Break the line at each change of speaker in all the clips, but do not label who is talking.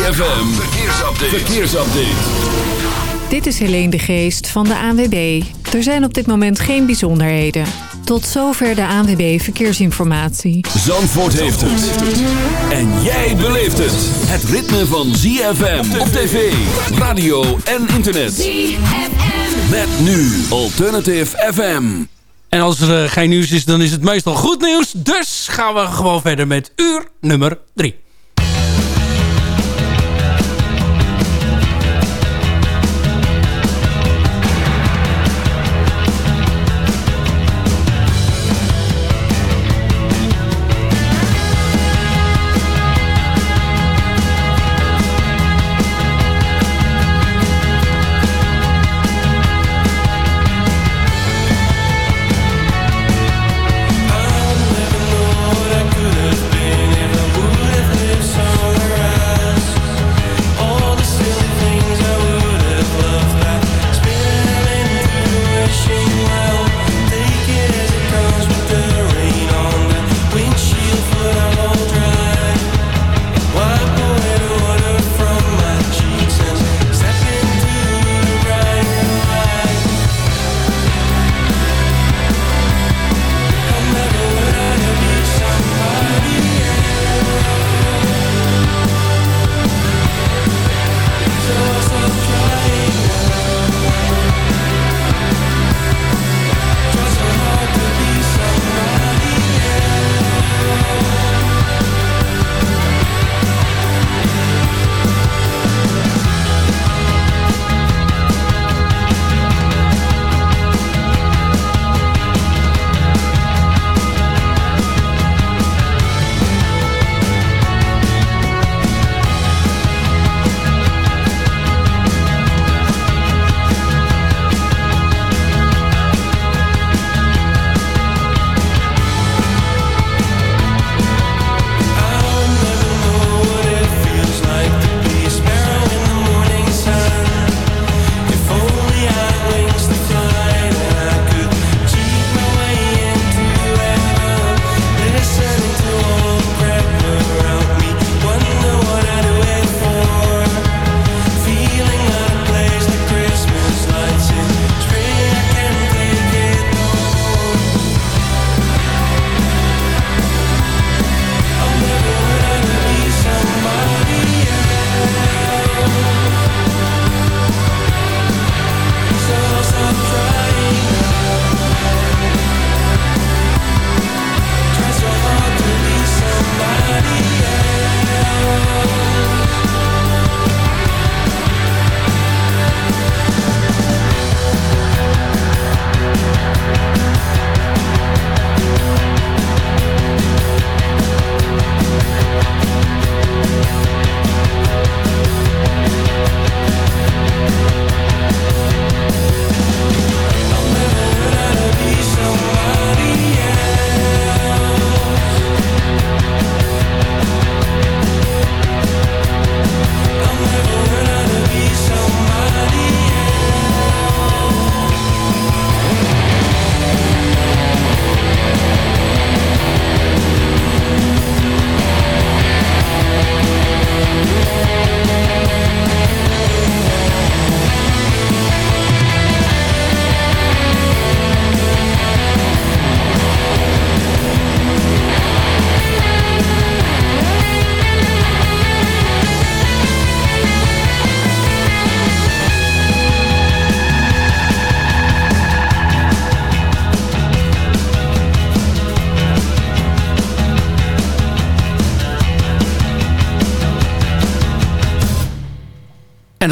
ZFM, verkeersupdate. verkeersupdate.
Dit is Helene de Geest van de ANWB. Er zijn op dit moment geen bijzonderheden. Tot zover de ANWB Verkeersinformatie.
Zandvoort heeft het. En jij beleeft het. Het ritme van ZFM op tv, radio en internet. ZFM. Met nu Alternative FM.
En als er uh, geen nieuws is, dan is het meestal goed nieuws. Dus gaan we gewoon verder met uur nummer 3.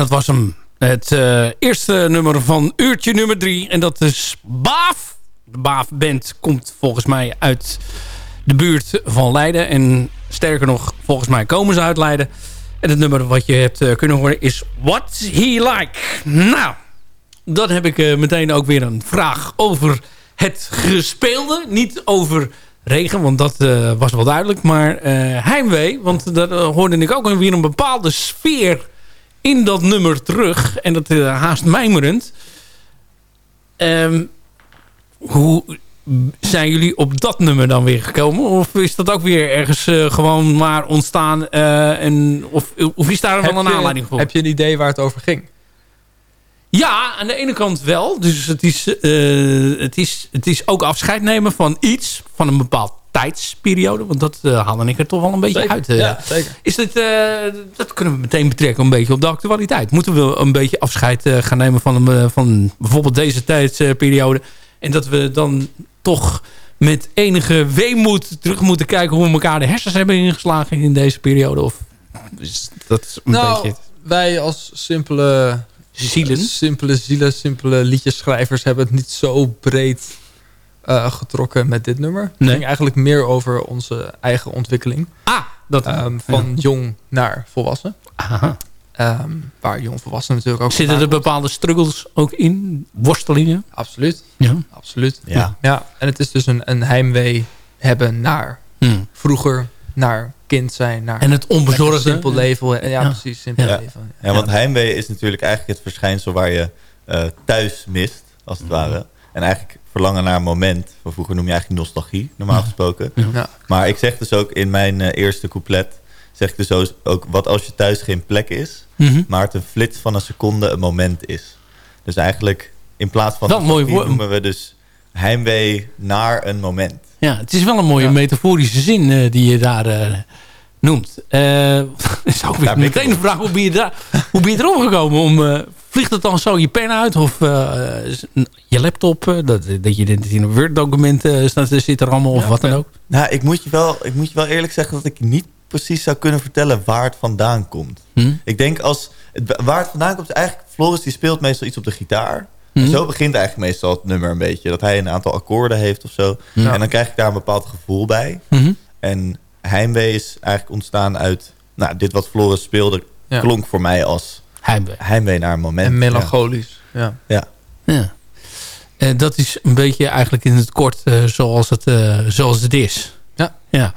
Dat was hem. Het uh, eerste nummer van uurtje nummer drie. En dat is Baaf. De Baaf-band komt volgens mij uit de buurt van Leiden. En sterker nog, volgens mij komen ze uit Leiden. En het nummer wat je hebt uh, kunnen horen is What He Like. Nou, dan heb ik uh, meteen ook weer een vraag over het gespeelde. Niet over regen, want dat was wel duidelijk. Maar heimwee, want daar hoorde ik ook weer een bepaalde sfeer in dat nummer terug. En dat uh, haast mijmerend. Um, hoe
zijn jullie op dat nummer dan weer gekomen? Of is dat ook weer ergens uh, gewoon maar ontstaan? Uh, en, of, of is daar wel een aanleiding voor?
Heb je een idee waar het over ging?
Ja, aan de ene kant wel. Dus het is, uh, het is, het is ook afscheid nemen van iets, van een bepaald tijdsperiode. Want dat uh, haalde ik er toch wel een beetje
zeker.
uit.
ja, zeker.
Is dit, dat kunnen we meteen betrekken een beetje op de actualiteit. Moeten we een beetje afscheid gaan nemen van, van bijvoorbeeld deze tijdsperiode. En dat we dan toch met enige weemoed terug moeten kijken... hoe we elkaar de hersens hebben ingeslagen in deze periode? Of is dat een
nou,
beetje...
wij als simpele
zielen,
simpele zielen, simpele liedjeschrijvers... hebben het niet zo breed uh, getrokken met dit nummer. Het ging eigenlijk meer over onze eigen ontwikkeling.
Ah, dat...
Um, van jong naar volwassen.
Aha.
Um, waar jongvolwassenen natuurlijk ook...
Zitten er bepaalde struggles ook in? Worstelingen?
Absoluut.
Ja.
Absoluut.
Ja.
ja. En het is dus een, een heimwee hebben naar
hmm.
vroeger, naar kind zijn. Naar
en het onbezorgde.
Simpel leven. Ja, ja, precies. Simpel
ja.
leven.
Ja, want heimwee is natuurlijk eigenlijk het verschijnsel waar je uh, thuis mist, als het
Mhm.
ware. En eigenlijk verlangen naar een moment. Van vroeger noem je eigenlijk nostalgie, normaal gesproken.
Ja.
Maar ik zeg dus ook in mijn uh, eerste couplet... zeg ik dus ook, wat als je thuis geen plek is...
Mm -hmm.
maar het een flits van een seconde een moment is. Dus eigenlijk in plaats van...
Wel mooi woord.
noemen we dus heimwee naar een moment.
Ja, het is wel een mooie
Ja.
metaforische zin uh, die je daar uh, noemt. Uh, is ook weer meteen de vraag, hoe ben je, daar, hoe ben je erop gekomen? Om, vliegt het dan zo je pen uit of je laptop? dat, dat je dit in een Word-document staat, zit er allemaal of
ja,
wat dan ook?
Nou, ik moet, je wel, ik moet je wel eerlijk zeggen dat ik niet precies zou kunnen vertellen waar het vandaan komt.
Hm?
Ik denk als... Het, waar het vandaan komt is eigenlijk... Floris die speelt meestal iets op de gitaar.
Hm?
En zo begint eigenlijk meestal het nummer een beetje. Dat hij een aantal akkoorden heeft of zo.
Ja.
En dan krijg ik daar een bepaald gevoel bij.
Hm?
En heimwee is eigenlijk ontstaan uit... Nou, dit wat Floris speelde
Ja.
klonk voor mij als
Heimwee.
heimwee naar een moment.
En melancholisch. Ja.
Ja.
Ja. Uh, dat is een beetje eigenlijk in het kort uh, zoals, het, uh, zoals het is.
Ja.
Ja,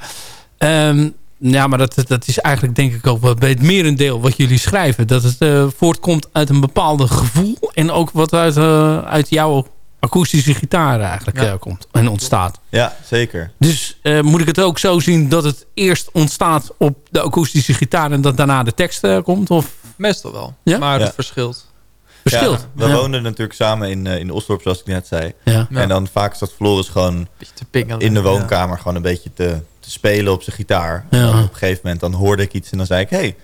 um, ja maar dat, dat is eigenlijk denk ik ook bij het merendeel wat jullie schrijven. Dat het uh, voortkomt uit een bepaalde gevoel. En ook wat uit, uh, uit jouw akoestische gitaar eigenlijk
Ja.
uh, komt en ontstaat.
Ja, zeker.
Dus uh, moet ik het ook zo zien dat het eerst ontstaat op de akoestische gitaar... en dat daarna de tekst uh, komt? Of
Meestal wel.
Ja?
Maar
Ja.
het verschilt.
verschilt?
Ja, we woonden natuurlijk samen in, uh, in Osdorp, zoals ik net zei.
Ja.
Ja.
En dan vaak zat Floris gewoon
Beetje te pingelen.
in de
Ja.
woonkamer gewoon een beetje te, te spelen op zijn gitaar.
Ja.
En op een gegeven moment dan hoorde ik iets en dan zei ik... Hey,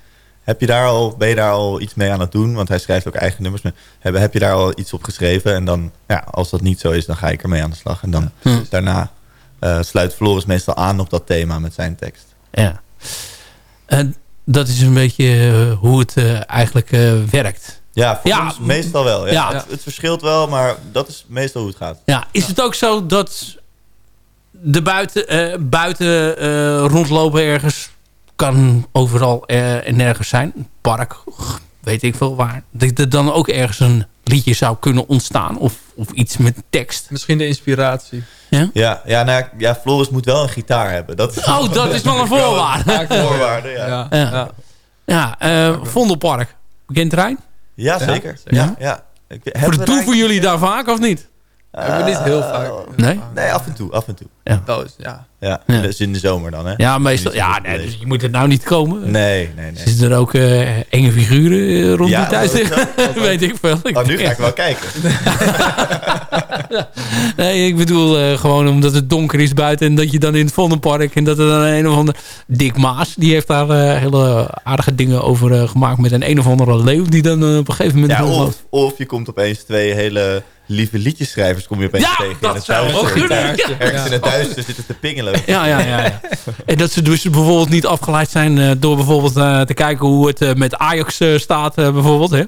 heb je daar al, ben je daar al iets mee aan het doen? Want hij schrijft ook eigen nummers. Heb, heb je daar al iets op geschreven? En dan, ja, als dat niet zo is, dan ga ik ermee aan de slag. En dan
Ja.
daarna eh, sluit Floris meestal aan op dat thema met zijn tekst.
Ja. En dat is een beetje eh, hoe het eh, eigenlijk werkt.
Ja, voor
Ja.
ons meestal wel. Ja.
Ja.
Het, het verschilt wel, maar dat is meestal hoe het gaat.
Ja, is het ook zo dat de buiten, eh, buiten eh, rondlopen ergens kan overal eh, en nergens zijn? Een park, weet ik veel waar. Dat er dan ook ergens een liedje zou kunnen ontstaan of, of iets met tekst.
Misschien de inspiratie.
Ja, ja, nou, ja, ja, Floris moet wel een gitaar hebben. Dat is
Oh, dat is wel een voorwaarde.
een voorwaarde. Ja, ja.
Ja.
Ja.
Ja.
Ja, eh, Vondelpark. Bekend terrein?
zeker.
Ja.
Ja, ja. Ik- hebben we
Vertoeven
eigenlijk-
jullie daar vaak of niet?
Hebben we niet heel
Eh,
vaak.
Nee?
Nee, af en toe, af en toe.
Wel eens, ja.
Ja,
Ja.
dus in de zomer dan, hè?
Ja, meestal. Ja, nee, dus je moet er nou niet komen.
Nee, nee, nee.
Zitten er ook eh, enge figuren eh, rond
Ja,
die tijd?
dat-
Weet ik veel.
Oh, nu ga ik wel kijken.
Nee, ik bedoel eh, gewoon omdat het donker is buiten... en dat je dan in het Vondelpark... en dat er dan een of ander... Dick Maas, die heeft daar eh, hele aardige dingen over eh, gemaakt... met een een of andere leeuw die dan eh, op een gegeven moment...
Ja, of, of je komt opeens twee hele lieve liedjeschrijvers kom je opeens
Ja,
tegen.
dat
in het
zou ook kunnen.
Gitaartje.
Ergens in het duister zitten te pingelen.
Ja, ja, ja, ja. En dat ze dus bijvoorbeeld niet afgeleid zijn... eh, door bijvoorbeeld eh, te kijken hoe het eh, met Ajax eh, staat, eh, bijvoorbeeld. Hè?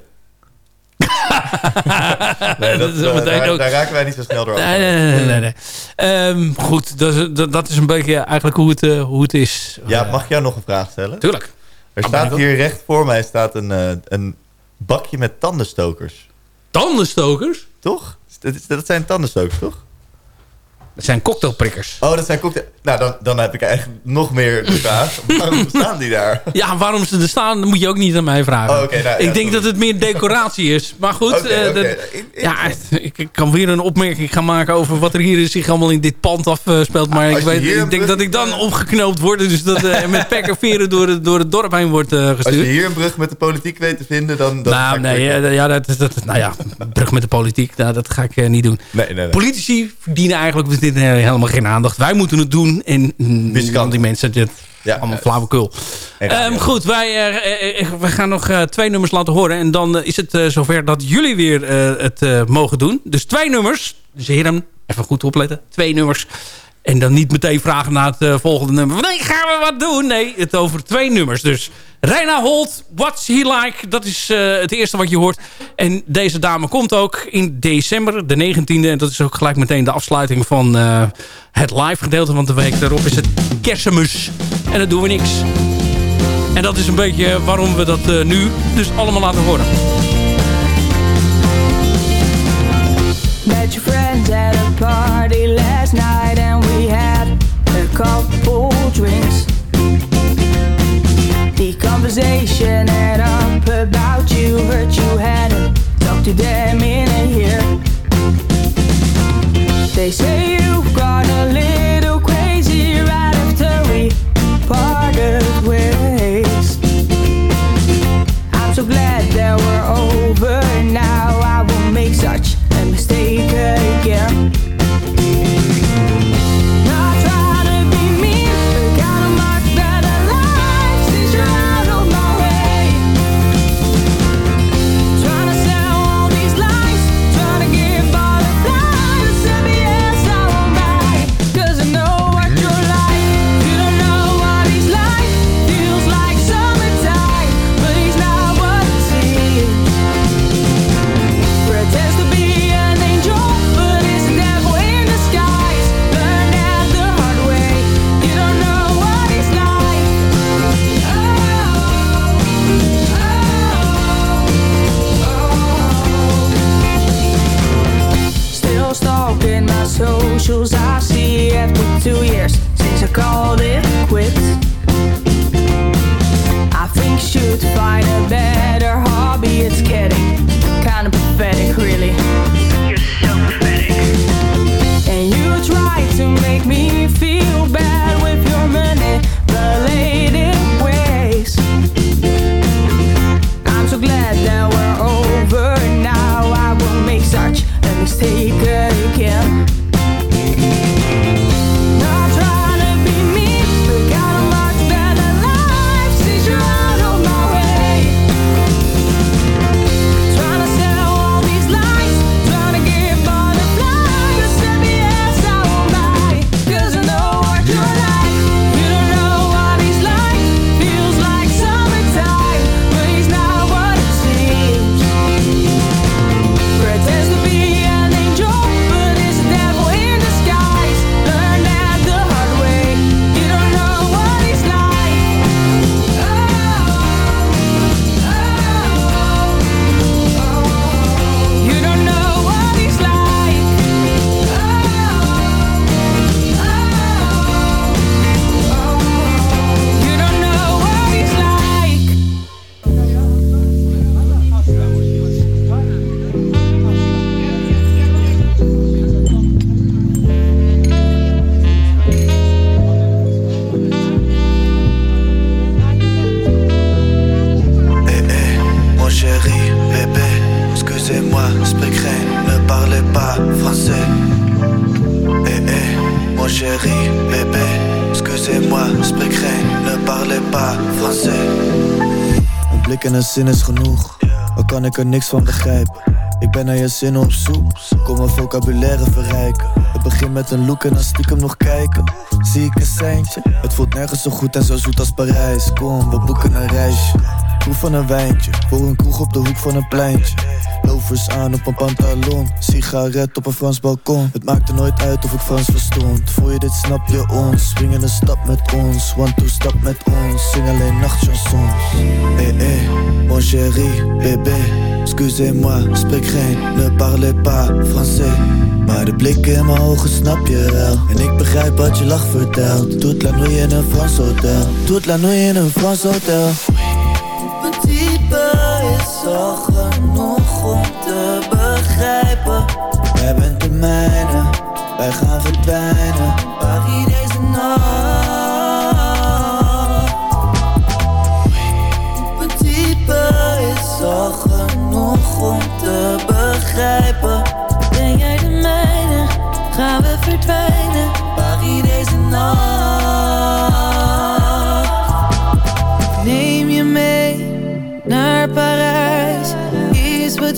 Nee, dat, eh,
meteen
daar,
ook-
daar raken wij niet zo snel door.
Nee, nee, nee. nee, nee. Ehm, goed, dat is, dat, dat is een beetje eigenlijk hoe het, eh, hoe het is.
Ja,
Eh,
mag ik jou nog een vraag stellen?
Tuurlijk.
Er staat hier recht voor mij staat een, eh, een bakje met tandenstokers.
Tandenstokers?
Toch? Dat, zijn tandenstokers, toch?
Dat zijn cocktailprikkers.
Oh, dat zijn cocktail... Nou, dan, dan heb ik eigenlijk nog meer de vraag. Waarom staan die daar?
Ja, waarom ze er staan, moet je ook niet aan mij vragen.
Oh, okay, nou,
ik denk dat het meer decoratie is. Maar goed,
okay,
uh, okay. ja, ik, kan weer een opmerking gaan maken over wat er hier zich allemaal in dit pand afspeelt. Maar ah, ik, weet, ik denk dat ik dan opgeknoopt word. Dus dat uh, met pekkerveren door, het, door het dorp heen wordt uh, gestuurd.
Als je hier een brug met de politiek weet te vinden, dan... dan
nou, nee, ja, dat, dat, nou ja, brug met de politiek, nou, dat ga ik niet doen.
Nee, nee, nee.
Politici verdienen eigenlijk dit helemaal geen aandacht. Wij moeten het doen en kan die mensen dit ja, allemaal flauwekul. Um, goed, wij, uh, uh, wij gaan nog uh, twee nummers laten horen. En dan is het zover dat jullie weer het mogen doen. Dus twee nummers. Dus heren, even goed opletten. Twee nummers. En dan niet meteen vragen naar het volgende nummer. Nee, gaan we wat doen? Nee, het over twee nummers. Dus Reina Holt, What's He Like? Dat is het eerste wat je hoort. En deze dame komt ook in december, de 19e. En dat is ook gelijk meteen de afsluiting van het live gedeelte. Want de week daarop is het kerstmis. En dan doen we niks. En dat is een beetje waarom we dat uh, nu dus allemaal laten horen. Met your friends at a party last night and we had a couple drinks. The conversation had up about you, hurt you hadn't talked to them in a year. They say you've gone a little crazy right after we parted
zin is genoeg. Al kan ik er niks van begrijpen. Ik ben naar je zin op zoek. Kom mijn vocabulaire verrijken. Het begint met een look en dan stiekem nog kijken. Zie ik een seintje? Het voelt nergens zo goed en zo zoet als Parijs. Kom, we boeken een reisje. Proef van een wijntje. Voor een kroeg op de hoek van een pleintje. Lovers aan op een pantalon. Sigaret op een Frans balkon. Het maakte nooit uit of ik Frans verstond. Voor je dit snap je ons. Swingen een stap met ons. One, two, stap met ons. Zing alleen nachtchansons. Eh, eh, mon chéri, bébé. Excusez-moi, spreek geen, ne parlez pas français Maar de blik in mijn ogen snap je wel En ik begrijp wat je lach vertelt Toute la nuit in een Frans hotel Toute la nuit in een Frans hotel is om te begrijpen. Jij bent de mijne, wij gaan verdwijnen. Paris deze nacht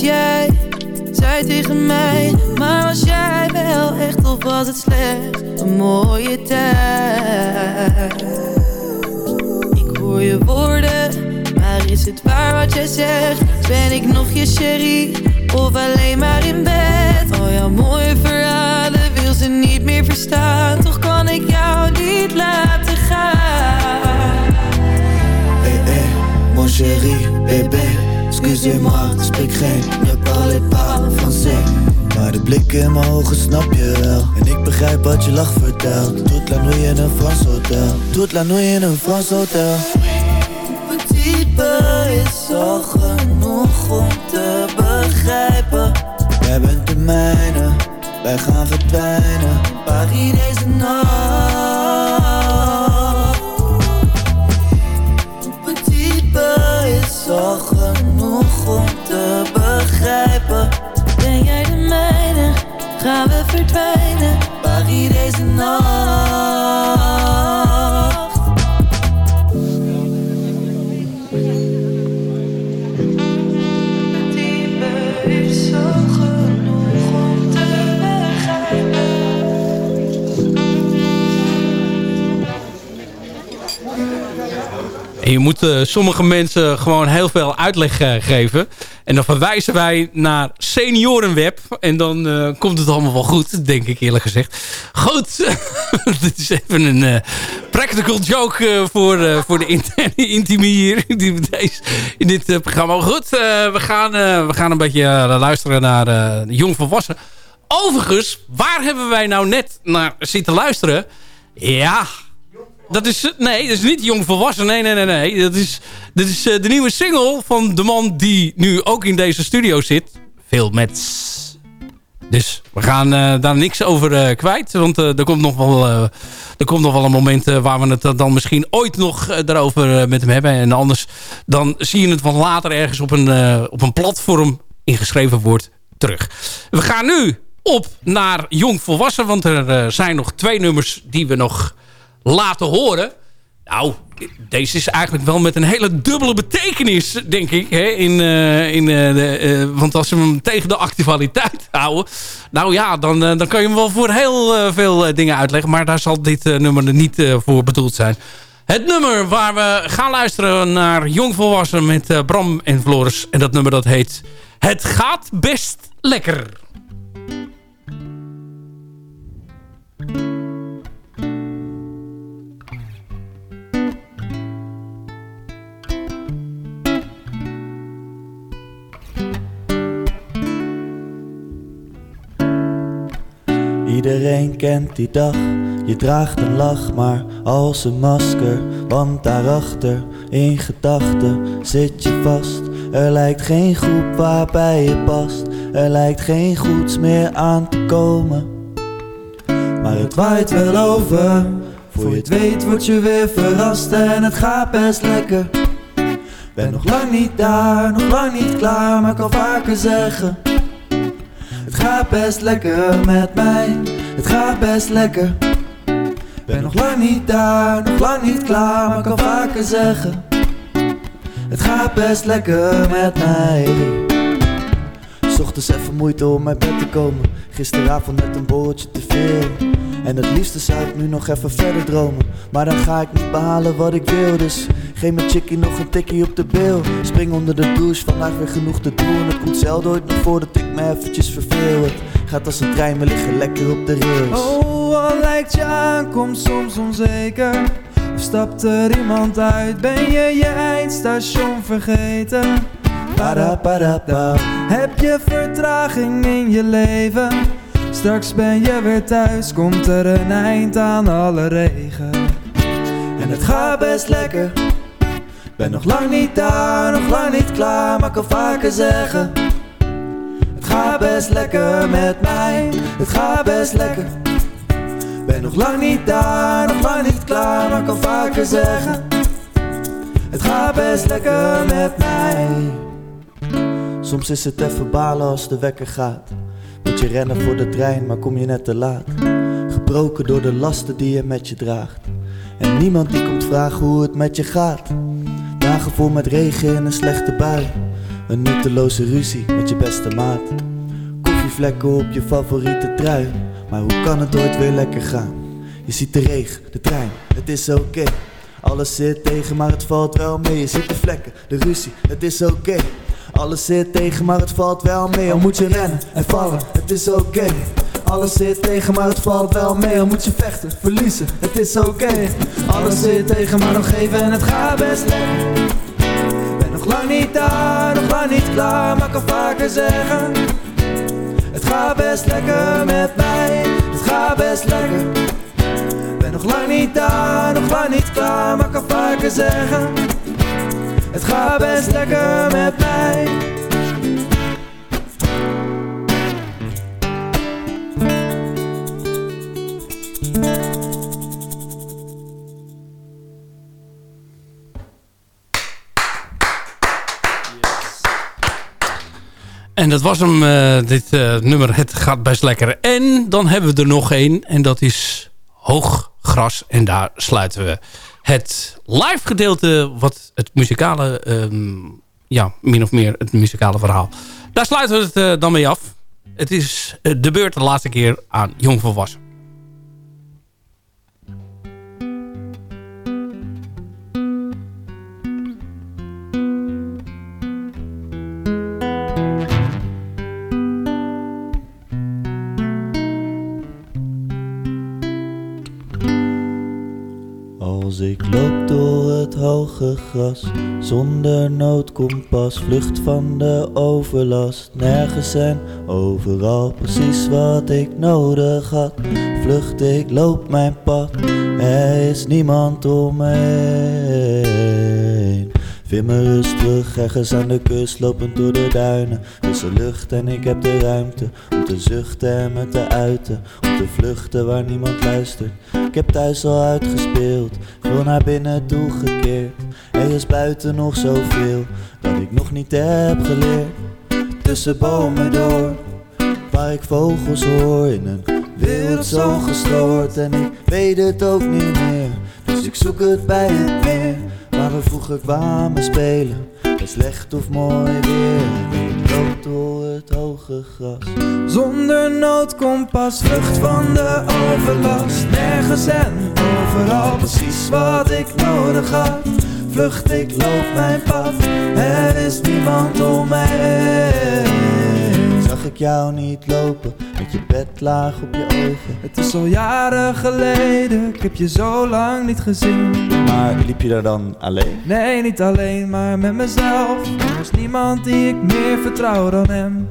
jij zei tegen mij Maar was jij wel echt of was het slechts een mooie tijd Ik hoor je woorden, maar is het waar wat jij zegt? Ben ik nog je sherry of alleen maar in bed? Al jouw mooie verhalen wil ze niet meer verstaan Toch kan ik jou niet laten gaan Hey, hey, mon chéri, bébé Excusez-moi, spreek geen, ne parlez pas français Maar de blik in mijn ogen snap je wel. En ik begrijp wat je lach vertelt. Toute la nuit in een Frans hotel. Toute la nuit in een Frans hotel. Mijn type is al genoeg om te begrijpen. Jij bent de mijne, wij gaan verdwijnen. Paris deze nacht verdwijnen Paris deze nacht type is al genoeg om te begrijpen
En je moet eh, sommige mensen gewoon heel veel uitleg eh, geven. En dan verwijzen wij naar seniorenweb. En dan eh, komt het allemaal wel goed, denk ik eerlijk gezegd. Goed, dit is even een eh, practical joke voor, voor de interne intimie hier die, in dit programma. Goed, we, gaan, we gaan een beetje luisteren naar Jong Volwassen. Overigens, waar hebben wij nou net naar zitten luisteren? Ja, dat is, nee, dat is niet jong volwassen. Nee, nee, nee, nee. Dat is, dat is uh, de nieuwe single van de man die nu ook in deze studio zit. Veel met. Dus we gaan uh, daar niks over uh, kwijt. Want er, komt nog wel, er komt nog wel een moment waar we het dan misschien ooit nog daarover met hem hebben. En anders dan zie je het van later ergens op een, op een platform ingeschreven wordt terug. We gaan nu op naar jong volwassen. Want er zijn nog twee nummers die we nog laten horen. Nou, deze is eigenlijk wel met een hele dubbele betekenis, denk ik. Hè? In, uh, in, uh, de, uh, want als we hem tegen de actualiteit houden... nou ja, dan, dan kan je hem wel voor heel veel dingen uitleggen. Maar daar zal dit nummer er niet voor bedoeld zijn. Het nummer waar we gaan luisteren naar Jongvolwassen met Bram en Floris. En dat nummer dat heet Het gaat best lekker.
Iedereen kent die dag, je draagt een lach, maar als een masker. Want daarachter, in gedachten, zit je vast. Er lijkt geen groep waarbij je past, er lijkt geen goeds meer aan te komen. Maar het waait wel over, voor je het weet word je weer verrast en het gaat best lekker. Ben nog lang niet daar, nog lang niet klaar, maar kan vaker zeggen. Gaat best lekker met mij, het gaat best lekker. Ben nog lang niet daar, nog lang niet klaar, maar kan vaker zeggen. Het gaat best lekker met mij. Ochtends even moeite om uit bed te komen. Gisteravond net een borreltje te veel. En het liefste zou ik nu nog even verder dromen. Maar dan ga ik niet behalen wat ik wil. Dus geef mijn chickie nog een tikkie op de bil. Spring onder de douche, vandaag weer genoeg te doen. Het komt zelden ooit nog voor dat ik me eventjes verveel. Het gaat als een trein, we liggen lekker op de rails.
Oh, al lijkt je aankomst soms onzeker. Of stapt er iemand uit, ben je je eindstation vergeten? Ba-da-ba-da-ba. Heb je vertraging in je leven? Straks ben je weer thuis, komt er een eind aan alle regen. En het gaat best lekker. Ben nog lang niet daar, nog lang niet klaar, maar kan vaker zeggen. Het gaat best lekker met mij, het gaat best lekker. Ben nog lang niet daar, nog lang niet klaar, maar kan vaker zeggen. Het gaat best lekker met mij.
Soms is het even balen als de wekker gaat. Moet je rennen voor de trein, maar kom je net te laat. Gebroken door de lasten die je met je draagt. En niemand die komt vragen hoe het met je gaat. Dagen vol met regen en een slechte bui. Een nutteloze ruzie met je beste maat. Koffievlekken op je favoriete trui. Maar hoe kan het ooit weer lekker gaan? Je ziet de regen, de trein, het is oké. Alles zit tegen, maar het valt wel mee. Je ziet de vlekken, de ruzie, het is oké. Alles zit tegen, maar het valt wel mee. Al moet je rennen en vallen, het is oké. Alles zit tegen, maar het valt wel mee. Al moet je vechten, verliezen, het is oké. Alles zit tegen, maar nog even en het gaat best lekker. Ben nog lang niet daar, nog lang niet klaar, maar kan vaker zeggen. Het gaat best lekker met mij, het gaat best lekker. Ben nog lang niet daar, nog lang niet klaar, maar kan vaker zeggen. Het gaat best lekker met mij.
Dat was hem, uh, dit uh, nummer Het gaat best lekker. En dan hebben we er nog één. En dat is Hoog Gras. En daar sluiten we het live gedeelte... wat het muzikale... Um, ja, min of meer het muzikale verhaal. Daar sluiten we het uh, dan mee af. Het is de beurt de laatste keer aan Jong
ik loop door het hoge gras, zonder noodkompas, vlucht van de overlast. Nergens en overal precies wat ik nodig had. Vlucht, ik loop mijn pad, er is niemand om me. Vind me rust terug, ergens aan de kust, lopend door de duinen. Tussen lucht en ik heb de ruimte om te zuchten en me te uiten. Om te vluchten waar niemand luistert. Ik heb thuis al uitgespeeld, veel naar binnen toegekeerd. Er is buiten nog zoveel dat ik nog niet heb geleerd. Tussen bomen door, waar ik vogels hoor in een wereld zo gestoord. En ik weet het ook niet meer, dus ik zoek het bij het meer. We vroeger kwamen spelen, bij slecht of mooi weer. Ik loop door het hoge gras.
Zonder noodkompas, vlucht van de overlast. Nergens en overal, precies wat ik nodig had. Vlucht, ik loop mijn pad, er is niemand om mij.
Zag ik jou niet lopen, met je bed laag op je ogen.
Het is al jaren geleden, ik heb je zo lang niet gezien.
Maar liep je daar dan alleen?
Nee, niet alleen, maar met mezelf. Er is niemand die ik meer vertrouw dan hem.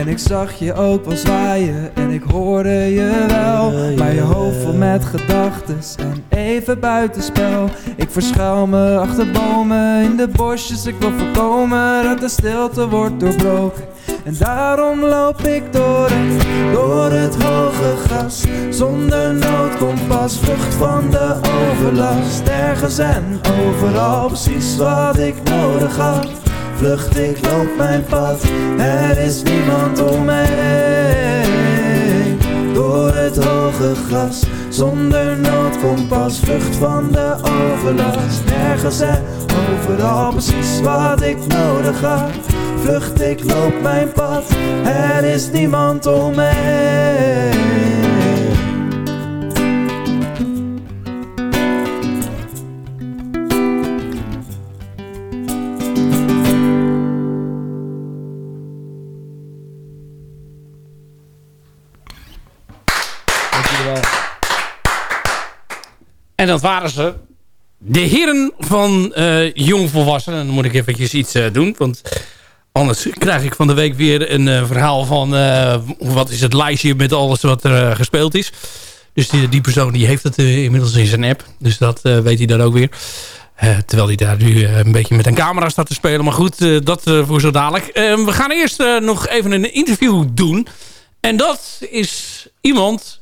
En ik zag je ook wel zwaaien en ik hoorde je wel. Maar je hoofd vol met gedachtes en even buitenspel. Ik verschuil me achter bomen in de bosjes Ik wil voorkomen dat de stilte wordt doorbroken. En daarom loop ik door het, door het hoge gras. Zonder noodkompas, vlucht van de overlast. Ergens en overal precies wat ik nodig had vlucht, ik loop mijn pad. Er is niemand om me heen. Door het hoge gras Zonder noodkompas Vlucht van de overlast. Nergens en overal Precies wat ik nodig had. Vlucht, ik loop mijn pad. Er is niemand om me heen
En dat waren ze. de heren van uh, jongvolwassenen. Dan moet ik eventjes iets doen. Want anders krijg ik van de week weer een verhaal van... wat is het lijstje met alles wat er gespeeld is. Dus die, die, persoon die heeft het inmiddels in zijn app. Dus dat weet hij dan ook weer. terwijl hij daar nu een beetje met een camera staat te spelen. Maar goed, dat voor zo dadelijk. we gaan eerst nog even een interview doen. En dat is iemand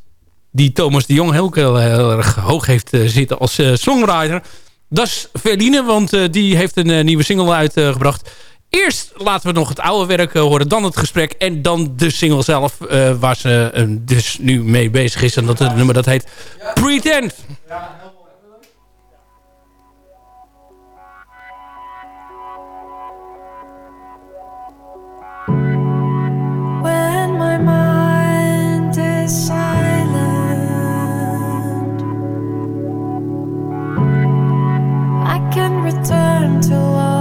die Thomas de Jong heel, erg hoog heeft uh, zitten als uh, songwriter. Dat is Verline, want uh, die heeft een nieuwe single uitgebracht. Eerst laten we nog het oude werk horen, dan het gesprek en dan de single zelf waar ze dus nu mee bezig is. En dat het nummer dat heet Pretend. Turn to love.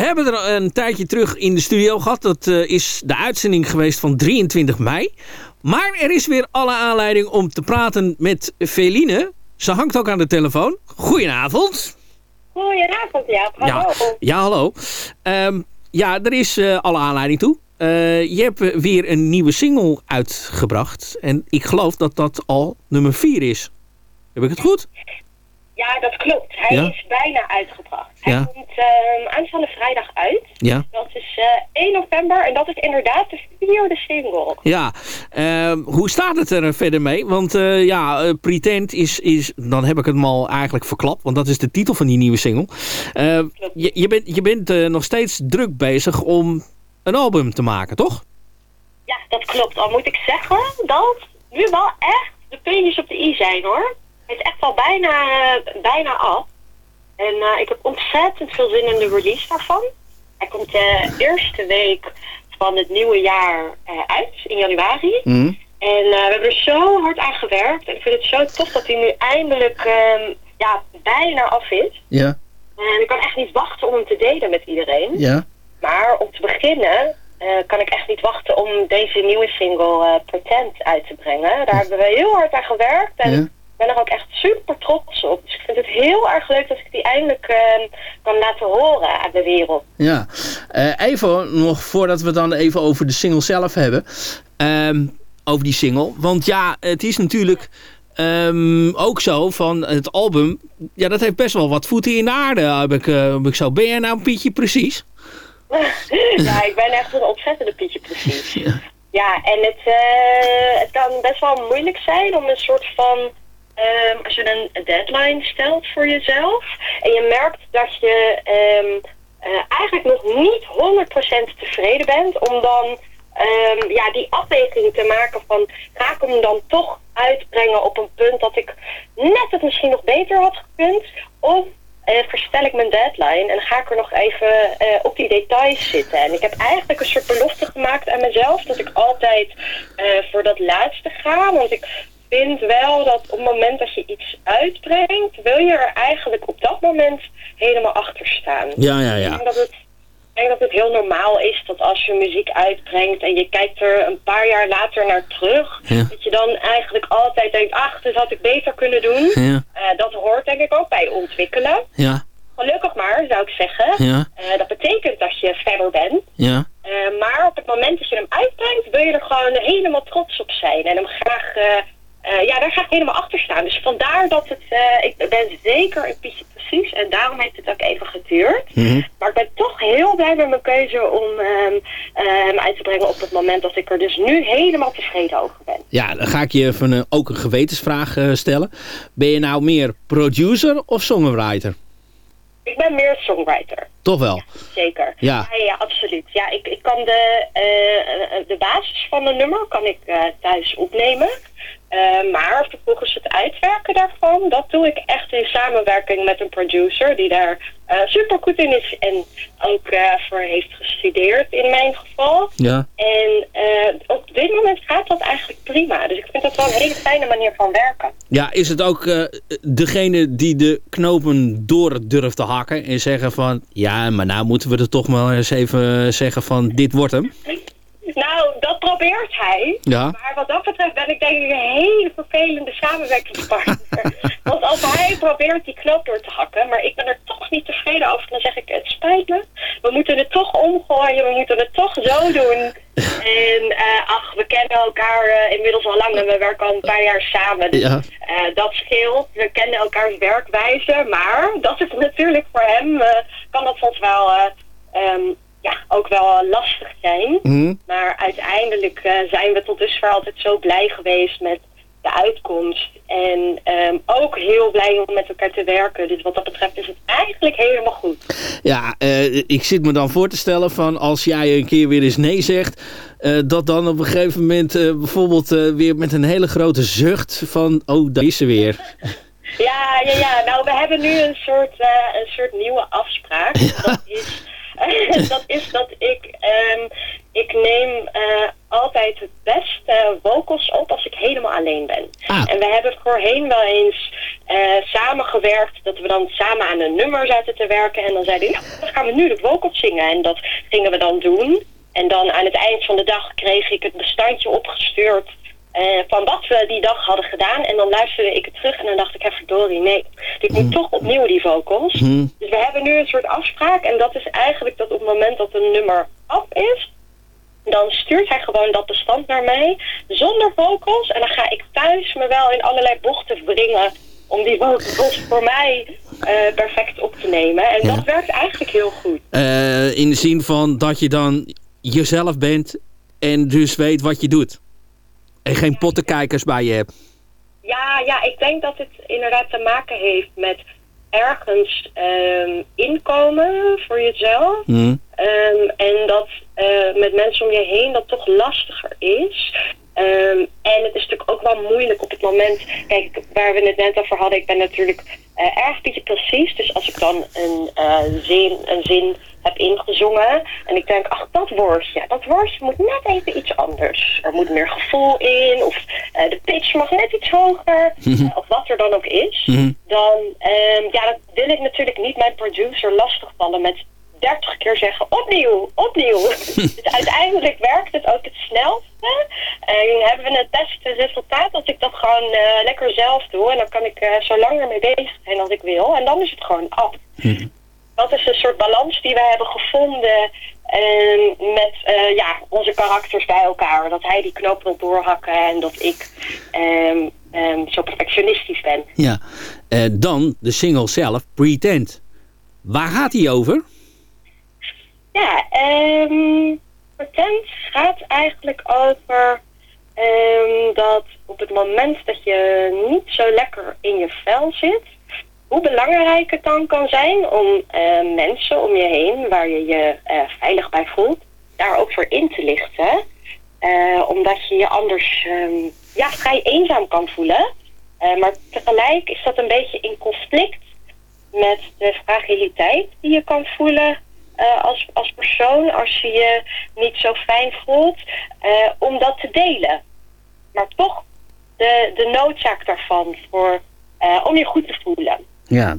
Ja. een tijdje terug in de studio gehad. Dat uh, is de uitzending geweest van 23 mei. Maar er is weer alle aanleiding om te praten met Feline. Ze hangt ook aan de telefoon. Goedenavond.
Goedenavond, ja. Hallo.
Ja, ja hallo. Um, ja, er is uh, alle aanleiding toe. Uh, je hebt weer een nieuwe single uitgebracht. En ik geloof dat dat al nummer 4 is. Heb ik het goed?
Ja, dat klopt. Hij is bijna uitgebracht. Hij ja. komt uh, aanstaande vrijdag uit. Ja. Dat is uh, eh, 1 november en dat is inderdaad de vierde single.
Ja, uh, hoe staat het er verder mee? Want uh, ja, Pretend is, is, dan heb ik het al eigenlijk verklapt, want dat is de titel van die nieuwe single. je, je bent, je bent nog steeds druk bezig om een album te maken, toch?
Ja, dat klopt. Al moet ik zeggen dat nu wel echt de puntjes op de i zijn hoor. Het is echt al bijna, bijna af. En uh, ik heb ontzettend veel zin in de release daarvan. Hij komt de eerste week van het nieuwe jaar uit in januari. Mhm. En we hebben er zo hard aan gewerkt. En ik vind het zo tof dat hij nu eindelijk ehm, ja, bijna af is.
Ja.
En ik kan echt niet wachten om hem te delen met iedereen.
Ja.
Maar om te beginnen kan ik echt niet wachten om deze nieuwe single Pretend uit te brengen. Daar hebben we heel hard aan gewerkt. En ja ben er ook echt super trots op. Dus ik vind het heel erg leuk dat ik die eindelijk uh, kan laten horen aan de wereld.
Ja, uh, even nog voordat we dan even over de single zelf hebben. Um, over die single. Want ja, het is natuurlijk um, ook zo van het album. Ja, dat heeft best wel wat voeten in de aarde. Heb ik, uh, heb ik zo. Ben jij nou een Pietje precies?
ja, ik ben echt een ontzettende Pietje precies. Ja. Ja, en het, uh, het kan best wel moeilijk zijn om een soort van Um, als je een deadline stelt voor jezelf en je merkt dat je um, uh, eigenlijk nog niet 100% tevreden bent om dan um, ja, die afweging te maken van ga ik hem dan toch uitbrengen op een punt dat ik net het misschien nog beter had gekund of uh, verstel ik mijn deadline en ga ik er nog even uh, op die details zitten. En ik heb eigenlijk een soort belofte gemaakt aan mezelf dat ik altijd voor dat laatste ga. Want ik vind wel dat op het moment dat je iets uitbrengt, wil je er eigenlijk op dat moment helemaal achter staan.
Ja, ja, ja. Ik
denk dat het, denk dat het heel normaal is dat als je muziek uitbrengt en je kijkt er een paar jaar later naar terug, dat je dan eigenlijk altijd denkt, ach, dit had ik beter kunnen doen.
Ja.
Uh, dat hoort denk ik ook bij ontwikkelen.
Ja.
Gelukkig maar, zou ik zeggen.
Ja.
Uh, dat betekent dat je verder bent.
Ja.
Uh, maar op het moment dat je hem uitbrengt, wil je er gewoon helemaal trots op zijn. En hem graag uh, ja, daar ga ik helemaal achter staan. Dus vandaar dat het, uh, ik ben zeker een pietje precies en daarom heeft het ook even geduurd.
Mm
Maar ik ben toch heel blij met mijn keuze om um, hem uit te brengen op het moment dat ik er dus nu helemaal tevreden over ben.
Ja, dan ga ik je even een, ook een gewetensvraag stellen. Ben je nou meer producer of songwriter?
Ik ben meer songwriter.
Toch wel?
Ja, zeker.
Ja.
ja. Ja, absoluut. Ja, ik, ik kan de, de basis van een nummer kan ik thuis opnemen. Uh, maar vervolgens het uitwerken daarvan, dat doe ik echt in samenwerking met een producer die daar uh, super goed in is en ook uh, voor heeft gestudeerd in mijn geval.
Ja.
En op dit moment gaat dat eigenlijk prima. Dus ik vind dat wel een hele fijne manier van werken.
Ja, is het ook degene die de knopen door durft te hakken en zeggen van ja, maar nou moeten we er toch wel eens even zeggen van dit wordt hem?
Nou, dat probeert hij.
Ja.
Maar wat dat betreft ben ik denk ik een hele vervelende samenwerkingspartner. Want als hij probeert die knoop door te hakken, maar ik ben er toch niet tevreden over, dan zeg ik, het spijt me. We moeten het toch omgooien, we moeten het toch zo doen. En uh, ach, we kennen elkaar uh, inmiddels al lang en we werken al een paar jaar samen.
Ja.
uh, dat scheelt. We kennen elkaars werkwijze, maar dat is natuurlijk voor hem, kan dat soms wel... Um, ja, ook wel lastig zijn.
Mm.
Maar uiteindelijk uh, zijn we tot dusver altijd zo blij geweest met de uitkomst. En um, ook heel blij om met elkaar te werken. Dus wat dat betreft is het eigenlijk helemaal goed.
Ja, uh, ik zit me dan voor te stellen van als jij een keer weer eens nee zegt... Uh, dat dan op een gegeven moment bijvoorbeeld weer met een hele grote zucht van... oh, daar is ze weer.
Ja, ja, ja. Nou, we hebben nu een soort, een soort nieuwe afspraak.
Ja.
Dat is dat is dat ik, um, ik neem uh, altijd het beste vocals op als ik helemaal alleen ben.
Ah.
En we hebben voorheen wel eens uh, samengewerkt dat we dan samen aan een nummer zaten te werken. En dan zeiden we, nou, dan gaan we nu de vocals zingen. En dat gingen we dan doen. En dan aan het eind van de dag kreeg ik het bestandje opgestuurd uh, van wat we die dag hadden gedaan. En dan luisterde ik het terug en dan dacht ik, verdorie, nee, dit moet toch opnieuw die vocals.
Mm.
Dus we hebben nu een soort afspraak en dat is eigenlijk dat op het moment dat een nummer af is, dan stuurt hij gewoon dat bestand naar mij zonder vocals. En dan ga ik thuis me wel in allerlei bochten wringen om die vocals voor mij uh, perfect op te nemen. En
Ja.
dat werkt eigenlijk heel goed.
Uh, in de zin van dat je dan jezelf bent en dus weet wat je doet. En geen pottenkijkers bij je hebt.
Ja, ja, ik denk dat het inderdaad te maken heeft met ergens um, inkomen voor jezelf.
Mm.
Um, en dat uh, met mensen om je heen dat toch lastiger is. Um, en het is natuurlijk ook wel moeilijk op het moment... Kijk, waar we het net over hadden, ik ben natuurlijk uh, erg beetje precies. Dus als ik dan een, uh, zin, een zin heb ingezongen. En ik denk, ach, dat woordje, dat woordje moet net even iets anders. Er moet meer gevoel in, of uh, de pitch mag net iets hoger, uh, of wat er dan ook is.
Mhm.
Dan, um, ja, dan wil ik natuurlijk niet mijn producer lastigvallen met 30 keer zeggen opnieuw, opnieuw. dus uiteindelijk werkt het ook het snelste. En hebben we het beste resultaat als ik dat gewoon uh, lekker zelf doe. En dan kan ik uh, zo lang ermee bezig zijn als ik wil. En dan is het gewoon af.
Mhm.
Dat is een soort balans die we hebben gevonden uh, met ja, onze karakters bij elkaar. Dat hij die knoop wil doorhakken en dat ik um, um, zo perfectionistisch ben.
Ja, dan de single zelf, Pretend. Waar gaat hij over?
Ja, um, gaat eigenlijk over um, dat op het moment dat je niet zo lekker in je vel zit, hoe belangrijk het dan kan zijn om uh, mensen om je heen, waar je je uh, veilig bij voelt, daar ook voor in te lichten. Uh, omdat je je anders um, ja, vrij eenzaam kan voelen. maar tegelijk is dat een beetje in conflict met de fragiliteit die je kan voelen uh, als, als persoon, als je je niet zo fijn voelt, uh, om dat te delen. Maar toch de, de noodzaak daarvan voor, uh, om je goed te voelen.
Ja,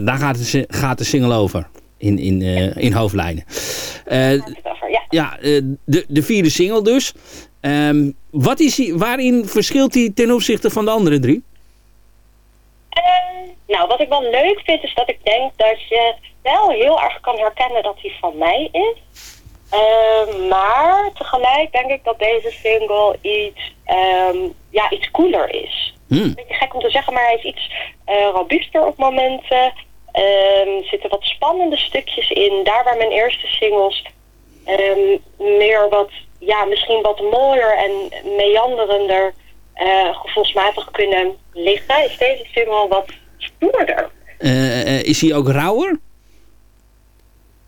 daar gaat de, gaat de single over. In, in, in hoofdlijnen.
Over, ja,
ja de, de vierde single dus. Um, wat is die, waarin verschilt hij ten opzichte van de andere drie?
nou, wat ik wel leuk vind is dat ik denk dat je wel heel erg kan herkennen dat hij van mij is. Uh, maar tegelijk denk ik dat deze single iets, um, ja, iets cooler is.
Hmm.
Een beetje gek om te zeggen, maar hij is iets uh, robuuster op momenten. Um, zitten wat spannende stukjes in. Daar waar mijn eerste singles um, meer wat, ja, misschien wat mooier en meanderender uh, gevoelsmatig kunnen liggen, is deze single wat stoerder.
Uh, is hij ook rauwer?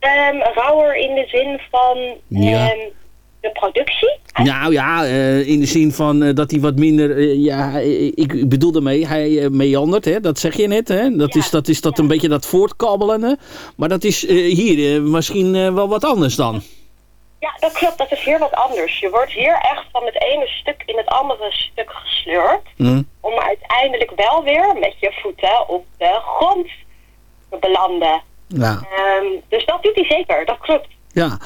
Um, rauwer in de zin van
ja.
um, de productie?
Nou ja, uh, in de zin van uh, dat hij wat minder... Uh, ja, ik bedoel daarmee, hij meandert, hè, dat zeg je net. Hè? Dat,
Ja.
is, dat is dat een beetje dat voortkabbelende. Maar dat is hier misschien wel wat anders dan.
Ja, dat klopt. Dat is hier wat anders. Je wordt hier echt van het ene stuk in het andere stuk gesleurd.
Mm.
Om uiteindelijk wel weer met je voeten op de grond te belanden.
Ja.
Um, dus dat doet hij zeker, dat klopt.
Ja.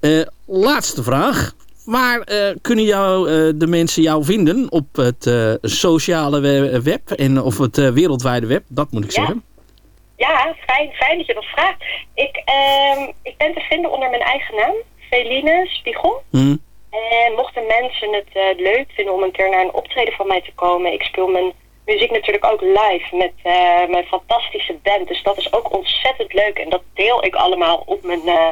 Uh, laatste vraag. Waar uh, kunnen jou, uh, de mensen jou vinden op het sociale web en of het wereldwijde web? Dat moet ik
ja.
zeggen.
Ja, fijn, fijn dat je dat vraagt. Ik, ehm, ik ben te vinden onder mijn eigen naam, Feline Spiegel.
Mm.
En mochten mensen het leuk vinden om een keer naar een optreden van mij te komen, ik speel mijn muziek natuurlijk ook live met uh, mijn fantastische band. Dus dat is ook ontzettend leuk. En dat deel ik allemaal op mijn uh,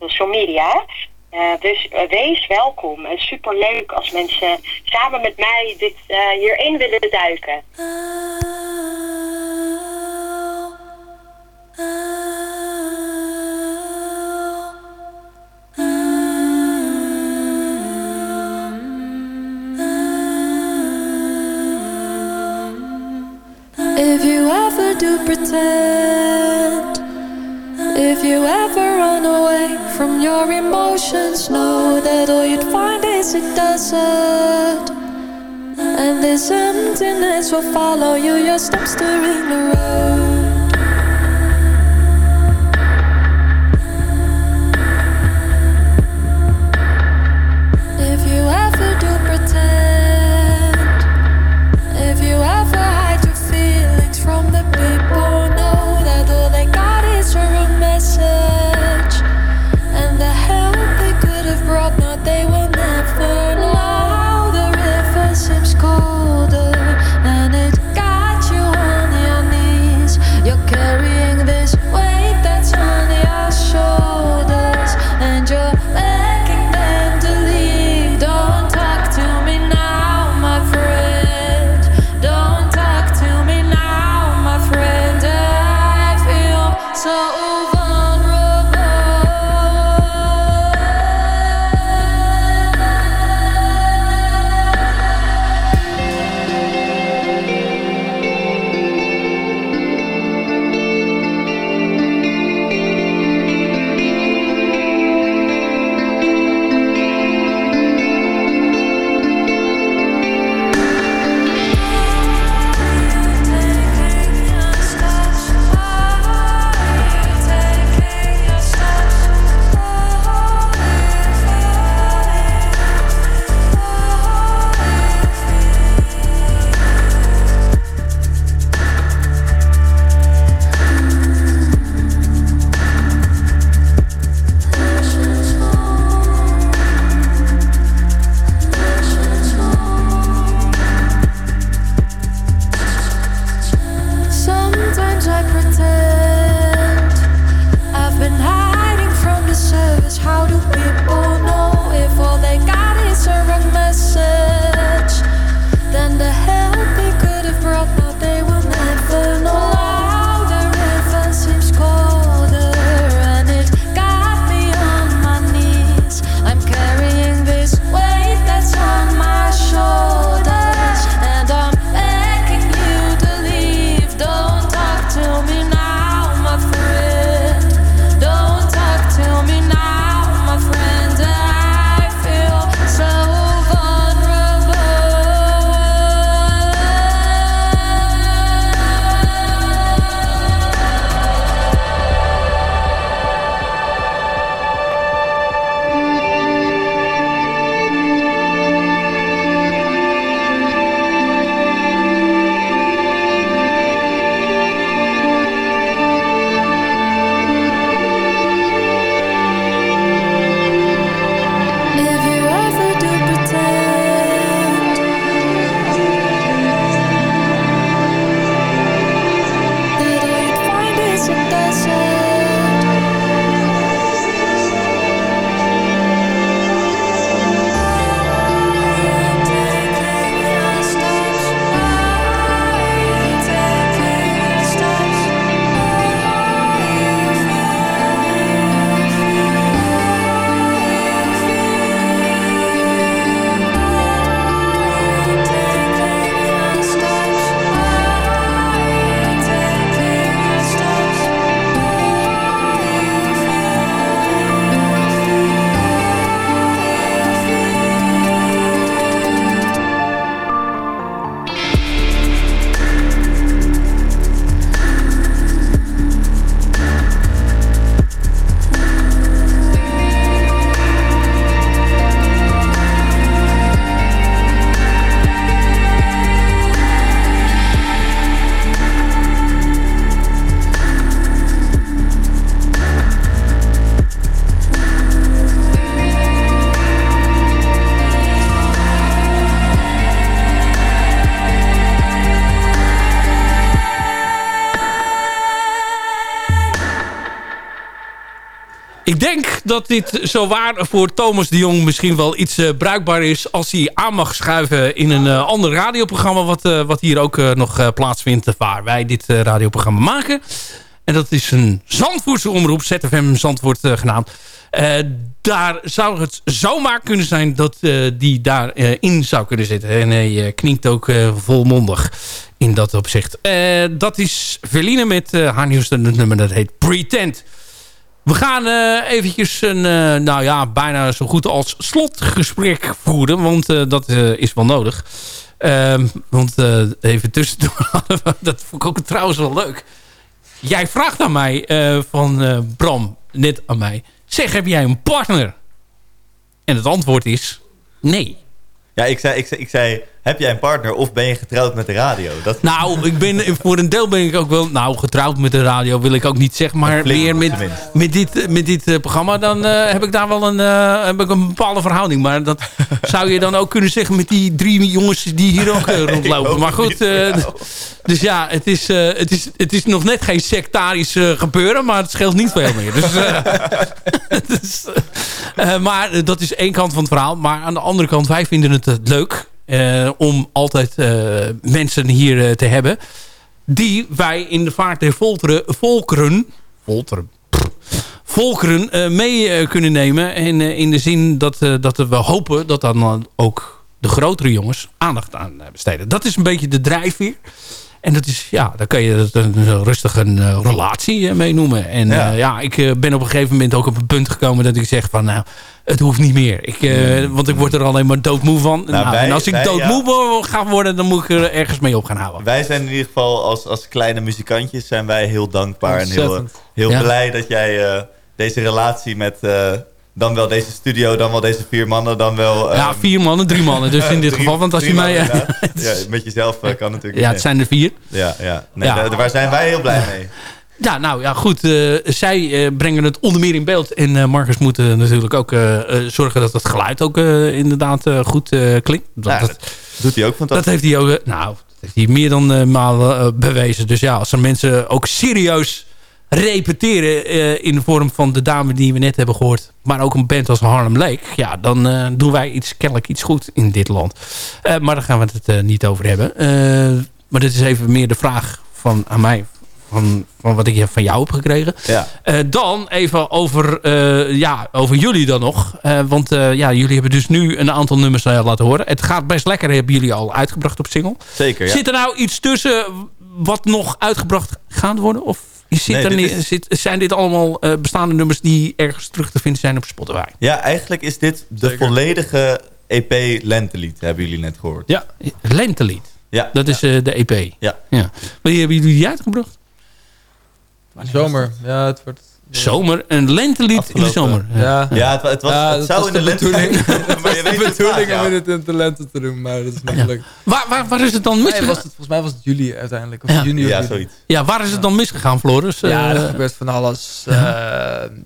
social media. Uh, dus wees welkom. En super leuk als mensen samen met mij dit hierin willen duiken.
If you ever do pretend, if you ever run away from your emotions, know that all you'd find is a desert. And this emptiness will follow you, your steps during the road.
Ik denk dat dit zo waar voor Thomas de Jong misschien wel iets uh, bruikbaar is... als hij aan mag schuiven in een uh, ander radioprogramma... wat, uh, wat hier ook nog plaatsvindt waar wij dit radioprogramma maken. En dat is een Zandvoortse omroep, ZFM Zandvoort genaamd. daar zou het zomaar kunnen zijn dat die daarin in zou kunnen zitten. En hij knikt ook volmondig in dat opzicht. dat is Verline met haar nieuwste nummer, dat heet Pretend... We gaan uh, eventjes een, uh, nou ja, bijna zo goed als slotgesprek voeren. Want uh, dat is wel nodig. Ehm, want even tussendoor, dat vond ik ook trouwens wel leuk. Jij vraagt aan mij, van Bram, net aan mij. Zeg, heb jij een partner? En het antwoord is nee.
Ja, ik zei, ik zei, ik zei heb jij een partner of ben je getrouwd met de radio?
Dat... Nou, ik ben, voor een deel ben ik ook wel... Nou, getrouwd met de radio wil ik ook niet zeggen. Maar meer met, met dit, met dit uh, programma... dan uh, heb ik daar wel een, uh, heb ik een bepaalde verhouding. Maar dat zou je dan ook kunnen zeggen... met die drie jongens die hier ook rondlopen. Maar goed, dus ja, het is, het, is, het is nog net geen sectarisch gebeuren... maar het scheelt niet veel meer. Dus, dus maar dat is één kant van het verhaal. Maar aan de andere kant, wij vinden het leuk... Uh, om altijd uh, mensen hier uh, te hebben. Die wij in de vaart der volteren, volkeren... Volteren, volkeren mee kunnen nemen. En in de zin dat, dat we hopen dat dan ook de grotere jongens aandacht aan besteden. Dat is een beetje de drijfveer. En dat is, ja, daar kan je een, rustig een relatie mee noemen. En ja, ja ik ben op een gegeven moment ook op een punt gekomen dat ik zeg van... nou het hoeft niet meer. Ik, uh, want ik word er alleen maar doodmoe van. Nou, nou, wij, en als ik wij, doodmoe ja. ga worden, dan moet ik er ergens mee op gaan houden.
Wij zijn in ieder geval als, als kleine muzikantjes zijn wij heel dankbaar en heel, heel ja. blij dat jij uh, deze relatie met... Uh, dan wel deze studio, dan wel deze vier mannen, dan wel... Um,
ja, vier mannen, drie mannen dus in dit drie, geval. Want als je mij...
ja, met jezelf kan natuurlijk
Ja, het zijn er vier.
Ja, ja. Nee. Daar zijn wij heel blij mee.
Ja, nou ja, goed. Uh, zij uh, brengen het onder meer in beeld. En uh, Marcus moet natuurlijk ook zorgen dat het geluid ook inderdaad goed klinkt. Dat,
ja, dat, doet hij ook fantastisch.
Dat heeft hij ook, nou, dat heeft hij meer dan maal bewezen. Dus ja, als er mensen ook serieus repeteren in de vorm van de dame die we net hebben gehoord. Maar ook een band als Harlem Lake. Ja, dan doen wij iets, kennelijk iets goed in dit land. maar daar gaan we het niet over hebben. maar dit is even meer de vraag van, aan mij van, van wat ik van jou heb gekregen.
Ja.
Uh, dan even over, uh, ja, over jullie dan nog. Uh, want ja, jullie hebben dus nu een aantal nummers laten horen. Het gaat best lekker, hebben jullie al uitgebracht op single.
Zeker, ja.
Zit er nou iets tussen wat nog uitgebracht gaat worden? Of zit nee, er is... zit, zijn dit allemaal bestaande nummers die ergens terug te vinden zijn op Spotify?
Ja, eigenlijk is dit de Zeker. volledige EP Lentelied, hebben jullie net gehoord.
Ja, Lentelied.
Ja.
Dat is de EP.
Ja.
ja. Wanneer hebben jullie die
Zomer, ja, het wordt...
Zomer, een lentelied in de zomer.
Ja, ja. het, het, was, ja, het zou in de, de lente
maar je weet de bedoeling om het in de lente te doen, maar dat is nog leuk.
Waar, waar, waar is het dan misgegaan?
volgens mij was het juli uiteindelijk. Of juni
ja, zoiets.
Ja, waar is het dan misgegaan, Floris?
Ja, er gebeurt van alles.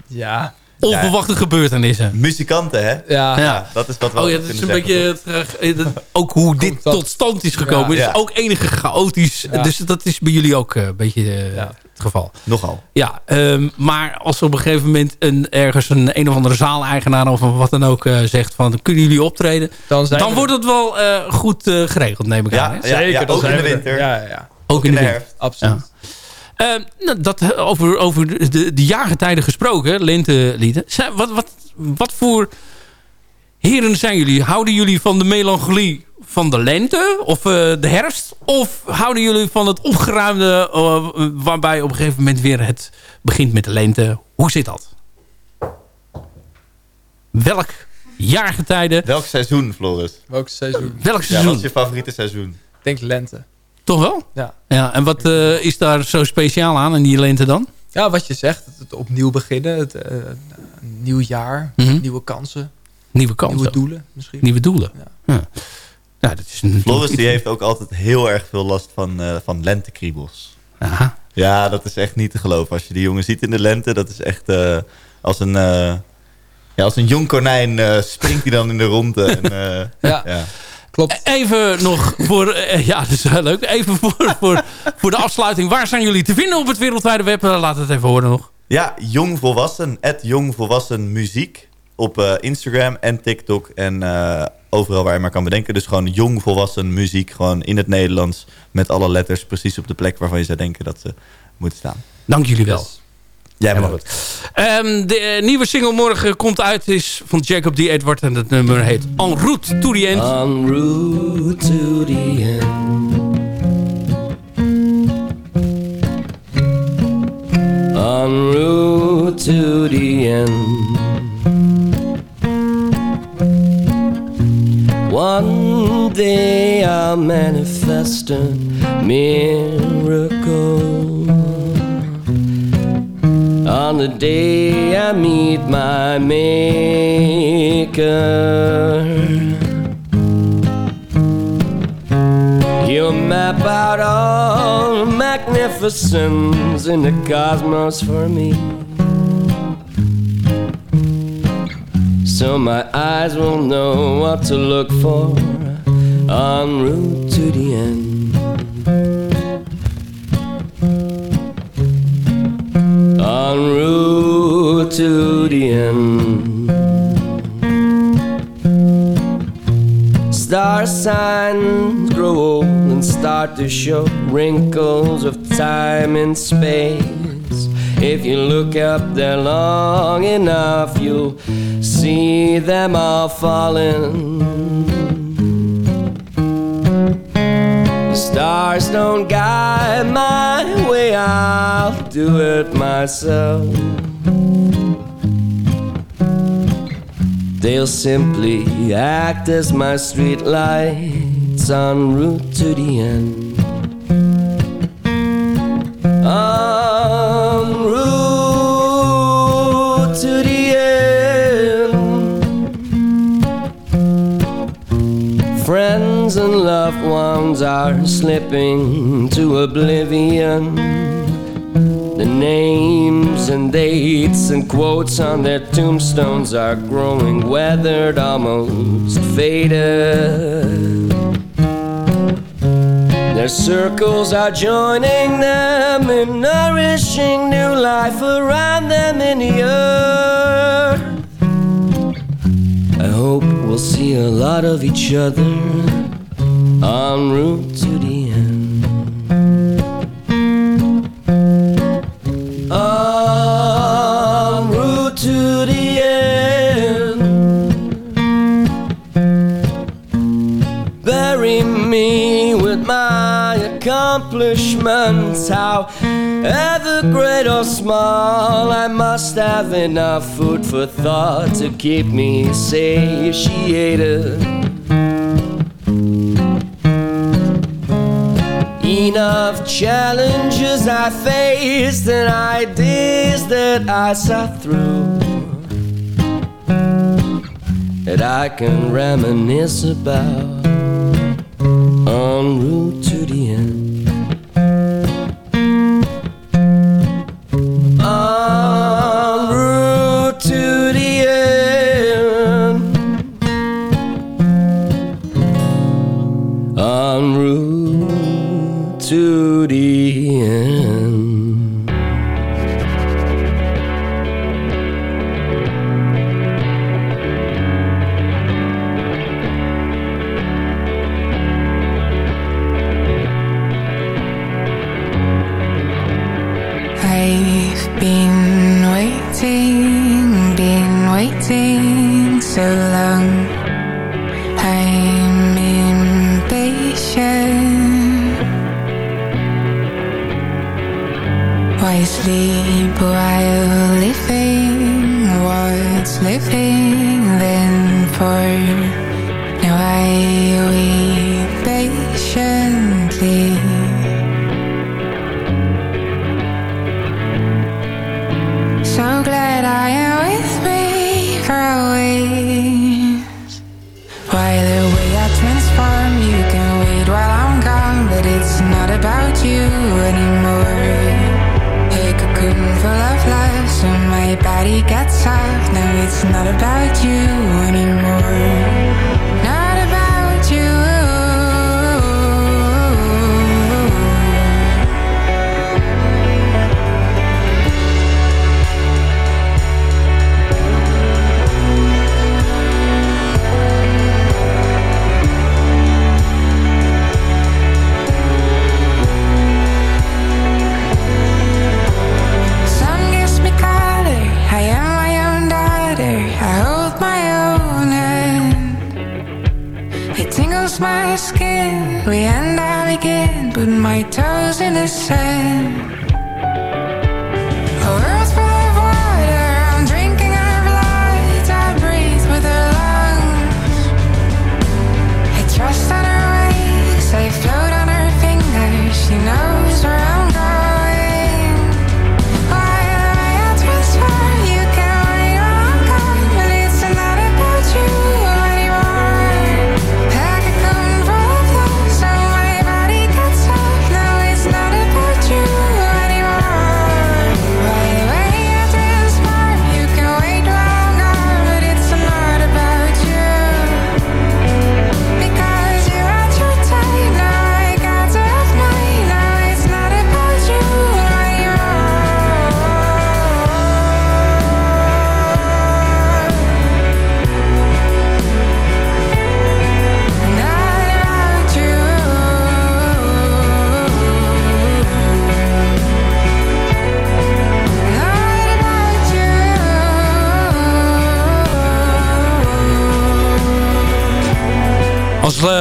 ja,
onverwachte gebeurtenissen.
Muzikanten, hè?
Ja.
ja. dat is wat we
Oh ja, dat is een beetje... Het, ook hoe dit tot stand is gekomen. Ja. is ook enige chaotisch. Dus dat is bij jullie ook een beetje het geval.
Nogal.
Ja, um, maar als op een gegeven moment een, ergens een een of andere zaaleigenaar of wat dan ook uh, zegt van kunnen jullie optreden, dan, dan wordt het wel uh, goed uh, geregeld, neem ik
ja,
aan. Hè?
Zeker, ja, ook in de winter.
Ja, ja.
Ook, ook in de,
de
herfst.
Absoluut.
Uh, dat, over over de, de jaargetijden gesproken, lentelieden. Wat, wat, wat voor heren zijn jullie? Houden jullie van de melancholie van de lente of uh, de herfst? Of houden jullie van het opgeruimde uh, waarbij op een gegeven moment weer het begint met de lente? Hoe zit dat? Welk jaargetijde?
Welk seizoen, Floris?
Welk seizoen?
Welk seizoen? Ja,
wat is je favoriete seizoen?
Ik denk lente.
Toch wel?
Ja.
ja en wat uh, is daar zo speciaal aan in die lente dan?
Ja, wat je zegt. Het opnieuw beginnen. Het, uh, nieuw jaar. Mm -hmm. Nieuwe kansen.
Nieuwe kansen.
Nieuwe doelen misschien.
Nieuwe doelen. Ja. ja. Ja dat is een,
Floris die heeft ook altijd heel erg veel last van, uh, van lentekriebels.
Aha.
Ja, dat is echt niet te geloven. Als je die jongen ziet in de lente, dat is echt als een... ja, als een jong konijn springt hij dan in de ronde. en,
ja. ja. Klopt. Even nog voor... ja, dat is heel leuk. Even voor, voor, voor de afsluiting. Waar zijn jullie te vinden op het wereldwijde web? Laat het even horen nog.
Ja, Jong Volwassen. Jong Volwassen Muziek. Op uh, Instagram en TikTok en uh, overal waar je maar kan bedenken. Dus gewoon jong volwassen muziek. Gewoon in het Nederlands. Met alle letters precies op de plek waarvan je zou denken dat ze moeten staan.
Dank jullie wel.
Yes. Jij
mag het. Um, de uh, nieuwe single morgen komt uit. Is van Jacob D. Edward. En het nummer heet En route to the end.
En route to the end. En route to the end. One day I'll manifest a miracle. On the day I meet my maker. He'll map out all magnificence in the cosmos for me. So my eyes will know what to look for en route to the end. En route to the end. Star signs grow old and start to show wrinkles of time and space. If you look up there long enough, you'll see them all falling. The stars don't guide my way, I'll do it myself. They'll simply act as my street lights en route to the end. Friends and loved ones are slipping to oblivion. The names and dates and quotes on their tombstones are growing weathered, almost faded. Their circles are joining them in nourishing new life around them in the earth. I hope we'll see a lot of each other en route to the end. To the end. Bury me with my accomplishments, however great or small. I must have enough food for thought to keep me satiated. Enough challenges I faced and ideas that I saw through. That I can reminisce about en route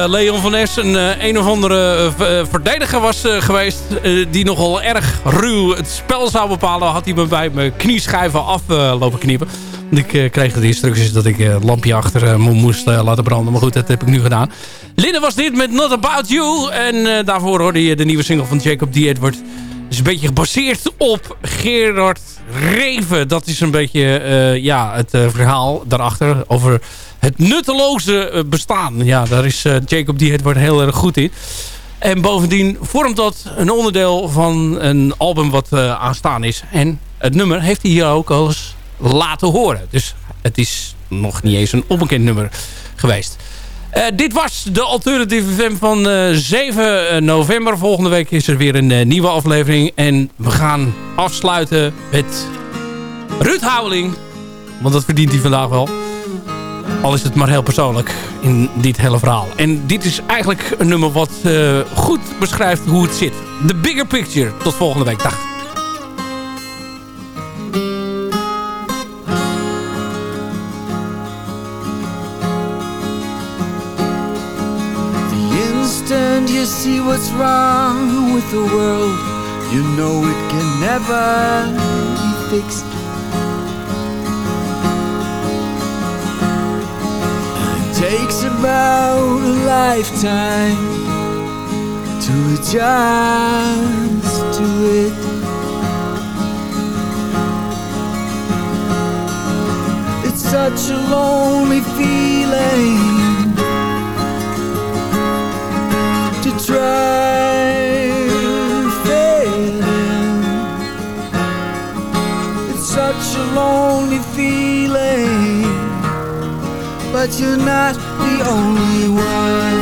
Leon van Es een eh, een of andere eh, eh, verdediger was eh, geweest... eh, die nogal erg ruw het spel zou bepalen... had hij me bij mijn knieschijven af eh, lopen kniepen. Ik eh, kreeg de instructies dat ik eh, het lampje achter eh, moest eh, laten branden. Maar goed, dat heb ik nu gedaan. Linda was dit met Not About You. En eh, daarvoor hoorde je de nieuwe single van Jacob D. Edward. Is een beetje gebaseerd op Gerard Reven. Dat is een beetje eh, ja, het eh, verhaal daarachter over het nutteloze eh, bestaan. Ja, daar is Jacob D. Edward heel erg goed in. En bovendien vormt dat een onderdeel van een album wat aanstaan is. En het nummer heeft hij hier ook al eens laten horen. Dus het is nog niet eens een onbekend nummer geweest. Eh, dit was de Alternative FM van eh, 7 november. Volgende week is er weer een eh, nieuwe aflevering. En we gaan afsluiten met Ruud Houweling. Want dat verdient hij vandaag wel. Al is het maar heel persoonlijk in dit hele verhaal. En dit is eigenlijk een nummer wat eh, goed beschrijft hoe het zit. The Bigger Picture. Tot volgende week. Dag.
See what's wrong with the world, you know it can never be fixed. It takes about a lifetime to adjust to it. It's such a lonely feeling but you're not the only one.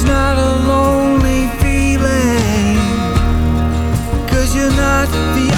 it's not a lonely feeling, cause you're not the